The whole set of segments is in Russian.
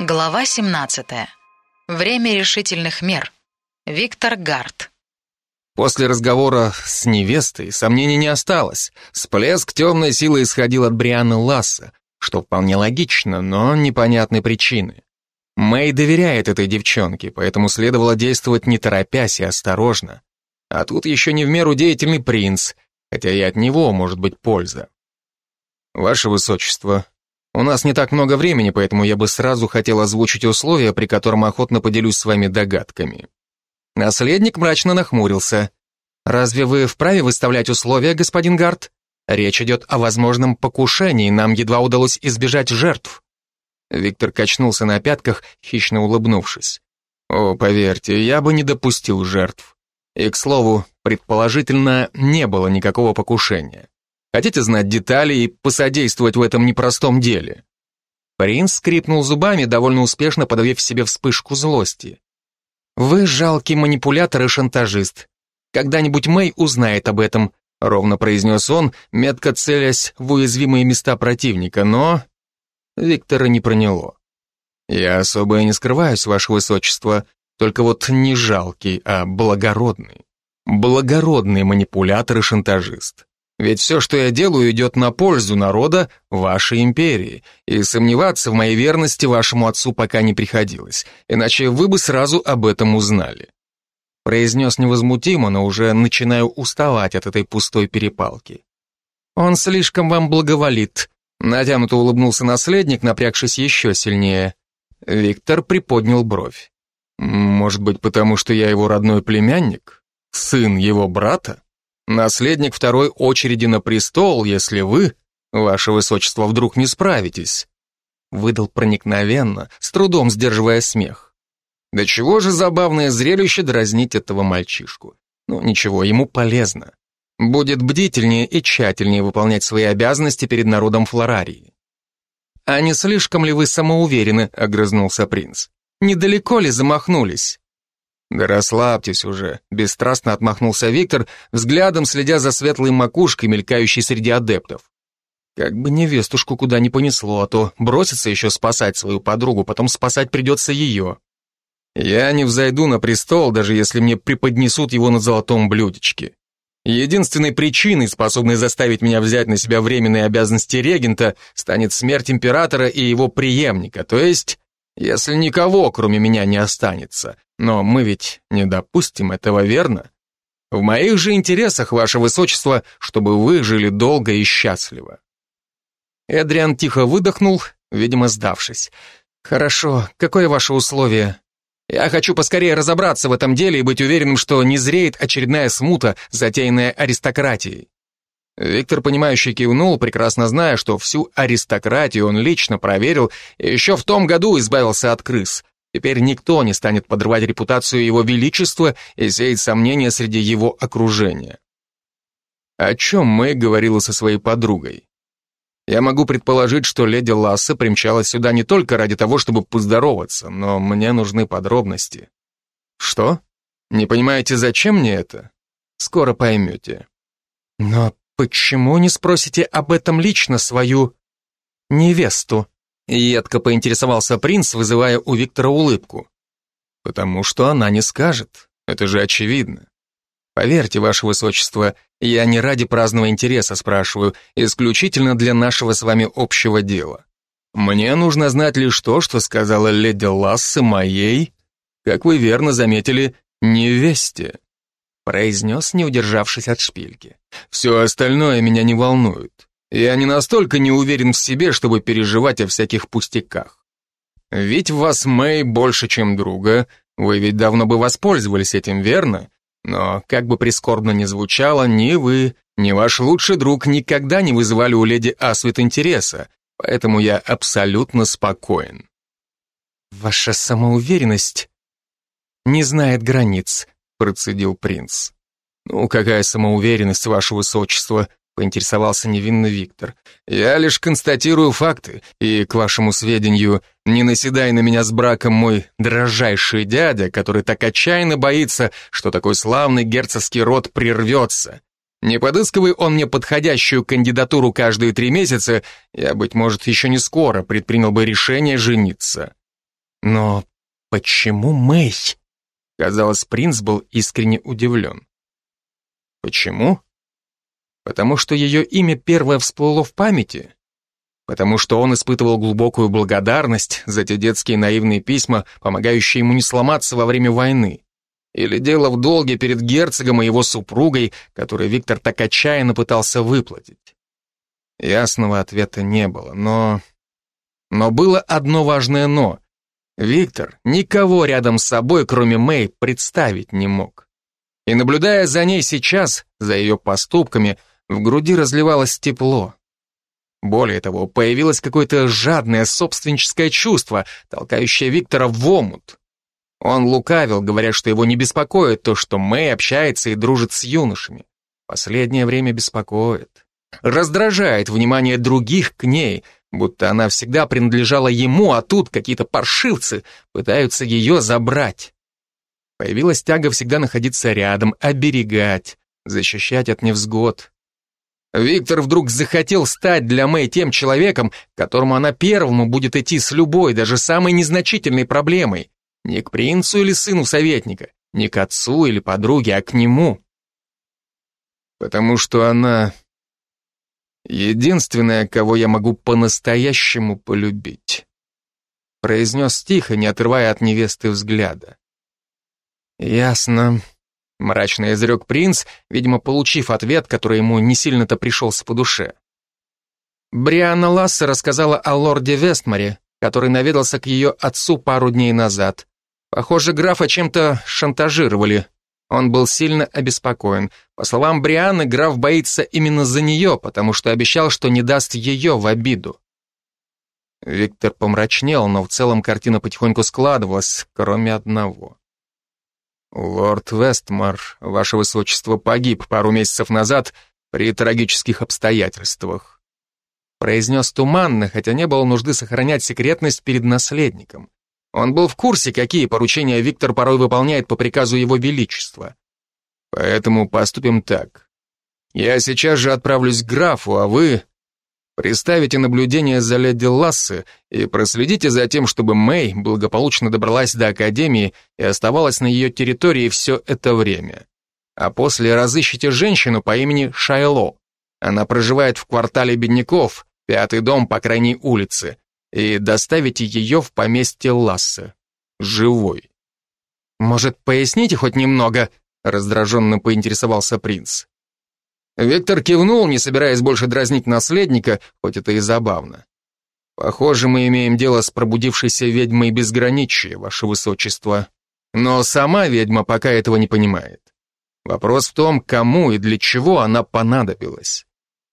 Глава 17. Время решительных мер. Виктор Гарт. После разговора с невестой сомнений не осталось. Всплеск темной силы исходил от Брианы Ласса, что вполне логично, но непонятной причины. Мэй доверяет этой девчонке, поэтому следовало действовать не торопясь и осторожно. А тут еще не в меру деятельный принц, хотя и от него может быть польза. Ваше Высочество, у нас не так много времени, поэтому я бы сразу хотел озвучить условия, при котором охотно поделюсь с вами догадками. Наследник мрачно нахмурился. «Разве вы вправе выставлять условия, господин Гарт? Речь идет о возможном покушении, нам едва удалось избежать жертв». Виктор качнулся на пятках, хищно улыбнувшись. «О, поверьте, я бы не допустил жертв. И, к слову, предположительно, не было никакого покушения. Хотите знать детали и посодействовать в этом непростом деле?» Принц скрипнул зубами, довольно успешно подавив себе вспышку злости. «Вы жалкий манипулятор и шантажист. Когда-нибудь Мэй узнает об этом», ровно произнес он, метко целясь в уязвимые места противника, но... Виктора не проняло. «Я особо и не скрываюсь, ваше высочество, только вот не жалкий, а благородный. Благородный манипулятор и шантажист. Ведь все, что я делаю, идет на пользу народа вашей империи, и сомневаться в моей верности вашему отцу пока не приходилось, иначе вы бы сразу об этом узнали. Произнес невозмутимо, но уже начинаю уставать от этой пустой перепалки. Он слишком вам благоволит. Натянуто улыбнулся наследник, напрягшись еще сильнее. Виктор приподнял бровь. Может быть, потому что я его родной племянник? Сын его брата? Наследник второй очереди на престол, если вы, ваше высочество, вдруг не справитесь. Выдал проникновенно, с трудом сдерживая смех. Да чего же забавное зрелище дразнить этого мальчишку. Ну ничего, ему полезно. Будет бдительнее и тщательнее выполнять свои обязанности перед народом Флорарии. «А не слишком ли вы самоуверены?» — огрызнулся принц. «Недалеко ли замахнулись?» «Да расслабьтесь уже», — бесстрастно отмахнулся Виктор, взглядом следя за светлой макушкой, мелькающей среди адептов. Как бы невестушку куда не понесло, а то бросится еще спасать свою подругу, потом спасать придется ее. Я не взойду на престол, даже если мне преподнесут его на золотом блюдечке. Единственной причиной, способной заставить меня взять на себя временные обязанности регента, станет смерть императора и его преемника, то есть, если никого, кроме меня, не останется. Но мы ведь не допустим этого, верно? В моих же интересах, ваше высочество, чтобы вы жили долго и счастливо. Эдриан тихо выдохнул, видимо, сдавшись. Хорошо, какое ваше условие? Я хочу поскорее разобраться в этом деле и быть уверенным, что не зреет очередная смута, затеянная аристократией. Виктор, понимающе кивнул, прекрасно зная, что всю аристократию он лично проверил и еще в том году избавился от крыс. Теперь никто не станет подрывать репутацию его величества и сеять сомнения среди его окружения. О чем Мэй говорила со своей подругой? Я могу предположить, что леди Ласса примчалась сюда не только ради того, чтобы поздороваться, но мне нужны подробности. Что? Не понимаете, зачем мне это? Скоро поймете. Но почему не спросите об этом лично свою невесту? Едко поинтересовался принц, вызывая у Виктора улыбку. «Потому что она не скажет. Это же очевидно. Поверьте, ваше высочество, я не ради праздного интереса спрашиваю, исключительно для нашего с вами общего дела. Мне нужно знать лишь то, что сказала леди Лассе моей, как вы верно заметили, невесте», произнес, не удержавшись от шпильки. «Все остальное меня не волнует. Я не настолько не уверен в себе, чтобы переживать о всяких пустяках. Ведь вас Мэй больше, чем друга. Вы ведь давно бы воспользовались этим, верно? Но, как бы прискорбно ни звучало, ни вы, ни ваш лучший друг никогда не вызывали у леди Асвит интереса, поэтому я абсолютно спокоен. Ваша самоуверенность не знает границ, процедил принц. Ну, какая самоуверенность, ваше высочество, поинтересовался невинно Виктор. «Я лишь констатирую факты, и, к вашему сведению, не наседай на меня с браком мой дрожайший дядя, который так отчаянно боится, что такой славный герцогский род прервется. Не подыскивай он мне подходящую кандидатуру каждые три месяца, я, быть может, еще не скоро предпринял бы решение жениться. Но почему Мэй? Казалось, принц был искренне удивлен. Почему? Потому что ее имя первое всплыло в памяти? Потому что он испытывал глубокую благодарность за те детские наивные письма, помогающие ему не сломаться во время войны? Или дело в долге перед герцогом и его супругой, который Виктор так отчаянно пытался выплатить? Ясного ответа не было, но... Но было одно важное «но». Виктор никого рядом с собой, кроме Мэй, представить не мог. И наблюдая за ней сейчас, за ее поступками, в груди разливалось тепло. Более того, появилось какое-то жадное собственническое чувство, толкающее Виктора в омут. Он лукавил, говоря, что его не беспокоит то, что Мэй общается и дружит с юношами. Последнее время беспокоит. Раздражает внимание других к ней, будто она всегда принадлежала ему, а тут какие-то паршивцы пытаются ее забрать. Появилась тяга всегда находиться рядом, оберегать, защищать от невзгод. Виктор вдруг захотел стать для Мэй тем человеком, которому она первому будет идти с любой, даже самой незначительной проблемой. Не к принцу или сыну советника, не к отцу или подруге, а к нему. Потому что она единственная, кого я могу по-настоящему полюбить. Произнес тихо, не отрывая от невесты взгляда. Ясно. Мрачно изрек принц, видимо, получив ответ, который ему не сильно-то пришелся по душе. Брианна Ласса рассказала о лорде Вестморе, который наведался к ее отцу пару дней назад. Похоже, графа чем-то шантажировали. Он был сильно обеспокоен. По словам Брианны, граф боится именно за нее, потому что обещал, что не даст ее в обиду. Виктор помрачнел, но в целом картина потихоньку складывалась, кроме одного. «Лорд Вестмар, ваше высочество, погиб пару месяцев назад при трагических обстоятельствах», произнес туманно, хотя не было нужды сохранять секретность перед наследником. Он был в курсе, какие поручения Виктор порой выполняет по приказу его величества. Поэтому поступим так. Я сейчас же отправлюсь к графу, а вы Приставите наблюдение за леди Лассе и проследите за тем, чтобы Мэй благополучно добралась до Академии и оставалась на ее территории все это время. А после разыщите женщину по имени Шайло. Она проживает в квартале бедняков, пятый дом по крайней улице, и доставите ее в поместье Лассе. Живой. «Может, поясните хоть немного?» раздраженно поинтересовался принц. Виктор кивнул, не собираясь больше дразнить наследника, хоть это и забавно. Похоже, мы имеем дело с пробудившейся ведьмой безграничия, ваше высочество. Но сама ведьма пока этого не понимает. Вопрос в том, кому и для чего она понадобилась.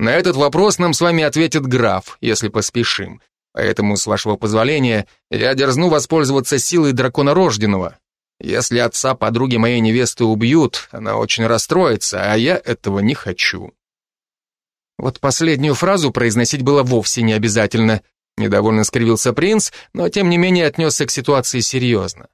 На этот вопрос нам с вами ответит граф, если поспешим. Поэтому, с вашего позволения, я дерзну воспользоваться силой дракона рожденного, если отца подруги моей невесты убьют, она очень расстроится, а я этого не хочу. Вот последнюю фразу произносить было вовсе не обязательно. Недовольно скривился принц, но тем не менее отнесся к ситуации серьезно.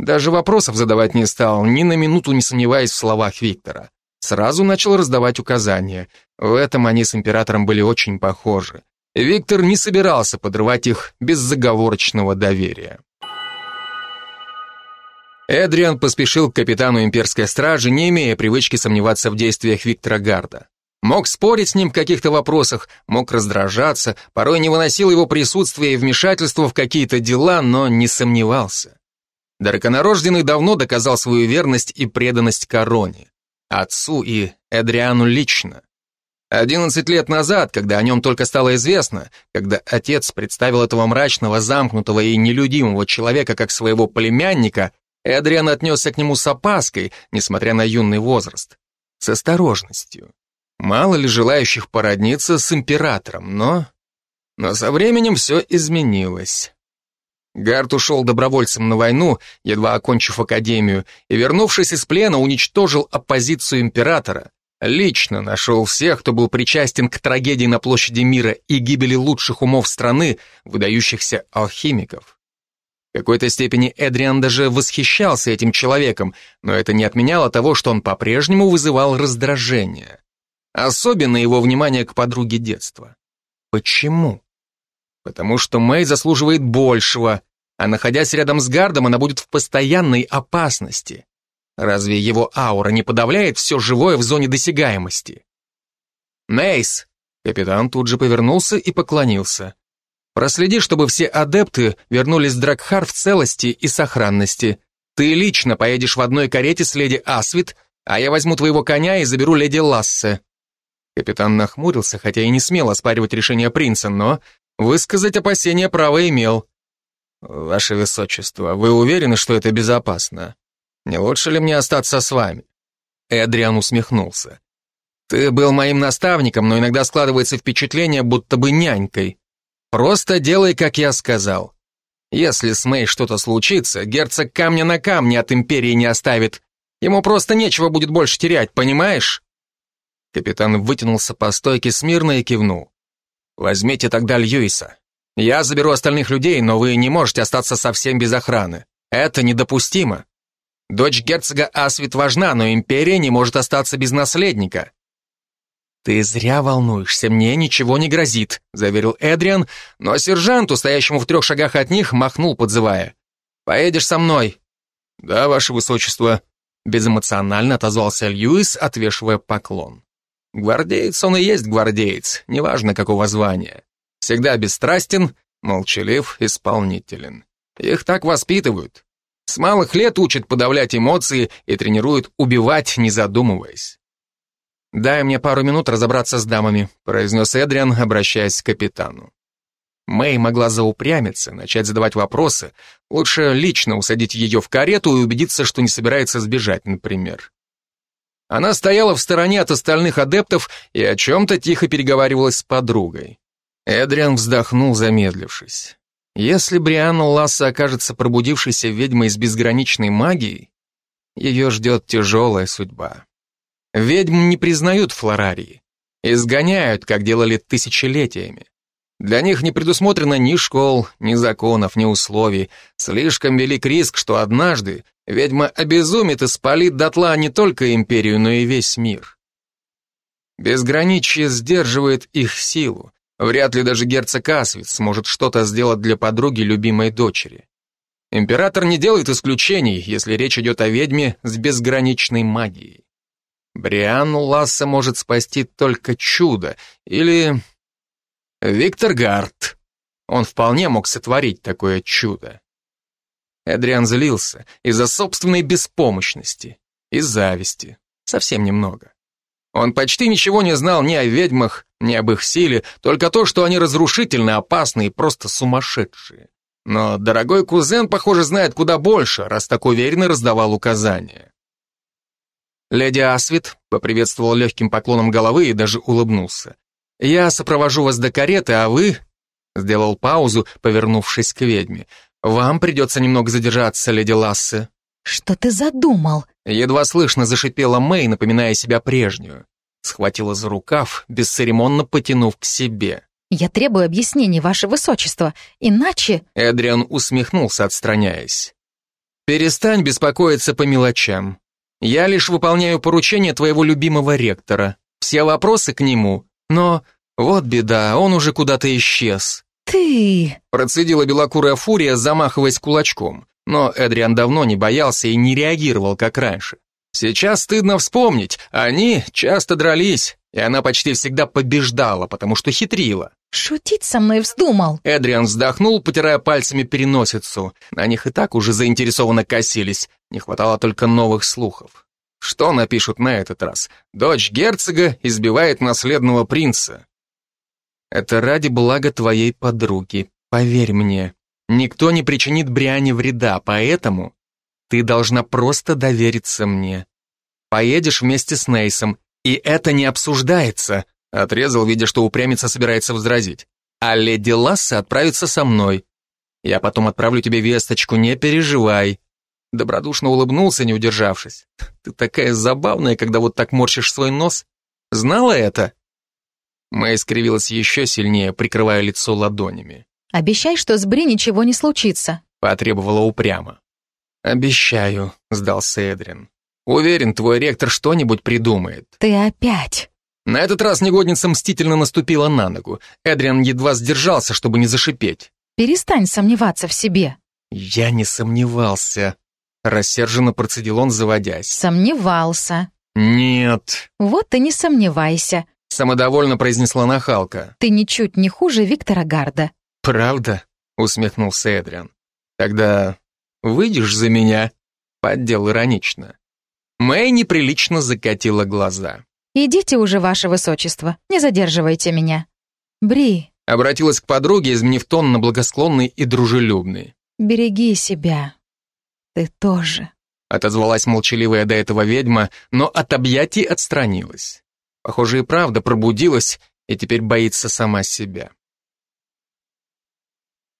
Даже вопросов задавать не стал, ни на минуту не сомневаясь в словах Виктора. Сразу начал раздавать указания. В этом они с императором были очень похожи. Виктор не собирался подрывать их без заговорочного доверия. Эдриан поспешил к капитану имперской стражи, не имея привычки сомневаться в действиях Виктора Гарда. Мог спорить с ним в каких-то вопросах, мог раздражаться, порой не выносил его присутствие и вмешательство в какие-то дела, но не сомневался. Дарконорожденный давно доказал свою верность и преданность короне, отцу и Эдриану лично. Одиннадцать лет назад, когда о нем только стало известно, когда отец представил этого мрачного, замкнутого и нелюдимого человека как своего племянника, Эдриан отнесся к нему с опаской, несмотря на юный возраст. С осторожностью. Мало ли желающих породниться с императором, но... Но со временем все изменилось. Гард ушел добровольцем на войну, едва окончив академию, и, вернувшись из плена, уничтожил оппозицию императора. Лично нашел всех, кто был причастен к трагедии на площади мира и гибели лучших умов страны, выдающихся алхимиков. В какой-то степени Эдриан даже восхищался этим человеком, но это не отменяло того, что он по-прежнему вызывал раздражение. Особенно его внимание к подруге детства. Почему? Потому что Мэй заслуживает большего, А находясь рядом с Гардом, она будет в постоянной опасности. Разве его аура не подавляет все живое в зоне досягаемости? Мейс! Капитан тут же повернулся и поклонился. Проследи, чтобы все адепты вернулись в Дракхар в целости и сохранности. Ты лично поедешь в одной карете с леди Асвит, а я возьму твоего коня и заберу леди Лассе. Капитан нахмурился, хотя и не смел оспаривать решение принца, но высказать опасения право имел. «Ваше Высочество, вы уверены, что это безопасно? Не лучше ли мне остаться с вами?» Эдриан усмехнулся. «Ты был моим наставником, но иногда складывается впечатление, будто бы нянькой. Просто делай, как я сказал. Если с Мэй что-то случится, герцог камня на камне от империи не оставит. Ему просто нечего будет больше терять, понимаешь?» Капитан вытянулся по стойке смирно и кивнул. «Возьмите тогда Льюиса. Я заберу остальных людей, но вы не можете остаться совсем без охраны. Это недопустимо. Дочь герцога Асвит важна, но империя не может остаться без наследника. «Ты зря волнуешься, мне ничего не грозит», — заверил Эдриан, но сержанту, стоящему в трех шагах от них, махнул, подзывая. «Поедешь со мной?» «Да, ваше высочество», — безэмоционально отозвался Льюис, отвешивая поклон. «Гвардеец он и есть гвардеец, неважно какого звания всегда бесстрастен, молчалив, исполнителен. Их так воспитывают. С малых лет учат подавлять эмоции и тренируют убивать, не задумываясь. «Дай мне пару минут разобраться с дамами», произнес Эдриан, обращаясь к капитану. Мэй могла заупрямиться, начать задавать вопросы. Лучше лично усадить ее в карету и убедиться, что не собирается сбежать, например. Она стояла в стороне от остальных адептов и о чем-то тихо переговаривалась с подругой. Эдриан вздохнул, замедлившись. Если Брианна Ласса окажется пробудившейся ведьмой с безграничной магией, ее ждет тяжелая судьба. Ведьм не признают Флорарии, изгоняют, как делали тысячелетиями. Для них не предусмотрено ни школ, ни законов, ни условий. Слишком велик риск, что однажды ведьма обезумит и спалит дотла не только империю, но и весь мир. Безграничие сдерживает их силу, Вряд ли даже герцог Асвиц сможет что-то сделать для подруги любимой дочери. Император не делает исключений, если речь идет о ведьме с безграничной магией. Брианну Ласса может спасти только чудо, или... Виктор Гарт. Он вполне мог сотворить такое чудо. Эдриан злился из-за собственной беспомощности и зависти. Совсем немного. Он почти ничего не знал ни о ведьмах, ни об их силе, только то, что они разрушительны, опасны и просто сумасшедшие. Но дорогой кузен, похоже, знает куда больше, раз так уверенно раздавал указания. Леди Асвит поприветствовал легким поклоном головы и даже улыбнулся. «Я сопровожу вас до кареты, а вы...» Сделал паузу, повернувшись к ведьме. «Вам придется немного задержаться, леди Лассе». «Что ты задумал?» Едва слышно зашипела Мэй, напоминая себя прежнюю. Схватила за рукав, бесцеремонно потянув к себе. «Я требую объяснений, ваше высочество, иначе...» Эдриан усмехнулся, отстраняясь. «Перестань беспокоиться по мелочам. Я лишь выполняю поручение твоего любимого ректора. Все вопросы к нему. Но вот беда, он уже куда-то исчез». «Ты...» Процедила белокурая фурия, замахиваясь кулачком. Но Эдриан давно не боялся и не реагировал, как раньше. Сейчас стыдно вспомнить, они часто дрались, и она почти всегда побеждала, потому что хитрила. «Шутить со мной вздумал!» Эдриан вздохнул, потирая пальцами переносицу. На них и так уже заинтересованно косились, не хватало только новых слухов. Что напишут на этот раз? Дочь герцога избивает наследного принца. Это ради блага твоей подруги, поверь мне. Никто не причинит Бриане вреда, поэтому ты должна просто довериться мне. Поедешь вместе с Нейсом, и это не обсуждается, отрезал, видя, что упрямица собирается возразить. А леди Ласса отправится со мной. Я потом отправлю тебе весточку, не переживай. Добродушно улыбнулся, не удержавшись. Ты такая забавная, когда вот так морщишь свой нос. Знала это? Мэй скривилась еще сильнее, прикрывая лицо ладонями. Обещай, что с Бри ничего не случится. Потребовала упрямо. Обещаю, сдался Эдрин. Уверен, твой ректор что-нибудь придумает. Ты опять. На этот раз негодница мстительно наступила на ногу. Эдриан едва сдержался, чтобы не зашипеть. Перестань сомневаться в себе. Я не сомневался. Рассерженно процедил он, заводясь. Сомневался. Нет. Вот и не сомневайся. Самодовольно произнесла нахалка. Ты ничуть не хуже Виктора Гарда. Правда? Усмехнулся Эдриан. Тогда выйдешь за меня? Поддел иронично. Мэй неприлично закатила глаза. «Идите уже, ваше высочество, не задерживайте меня. Бри...» Обратилась к подруге, изменив тон на благосклонный и дружелюбный. «Береги себя. Ты тоже». Отозвалась молчаливая до этого ведьма, но от объятий отстранилась. Похоже, и правда пробудилась и теперь боится сама себя.